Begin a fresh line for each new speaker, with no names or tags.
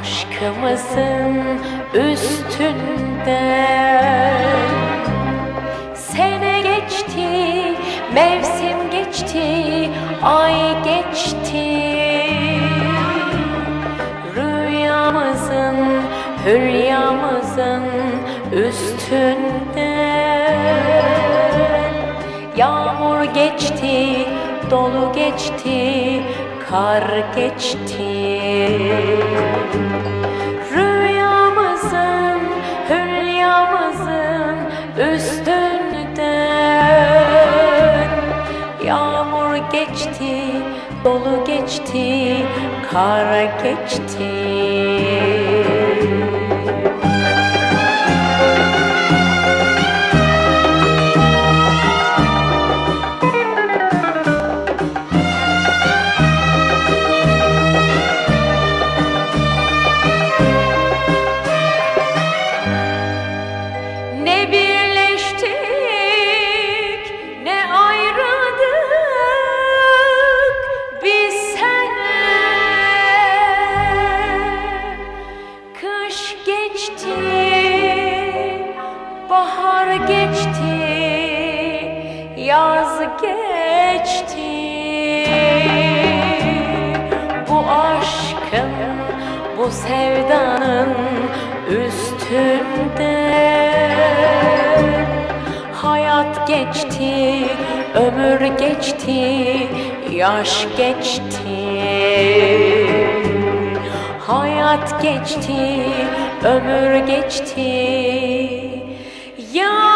aşkımızın üstünde? Sene geçti, mevsim geçti, ay geçti. Rüyamızın, hülyamızın üstünde. Yağmur geçti, dolu geçti, kar geçti. Rüyamızın, hülyamızın üstünden Yağmur geçti, dolu geçti, kar geçti Kış geçti, bahar geçti, yaz geçti. Bu aşkın, bu sevdanın üstünde Hayat geçti, ömür geçti, yaş geçti Hayat geçti, ömür geçti, yaş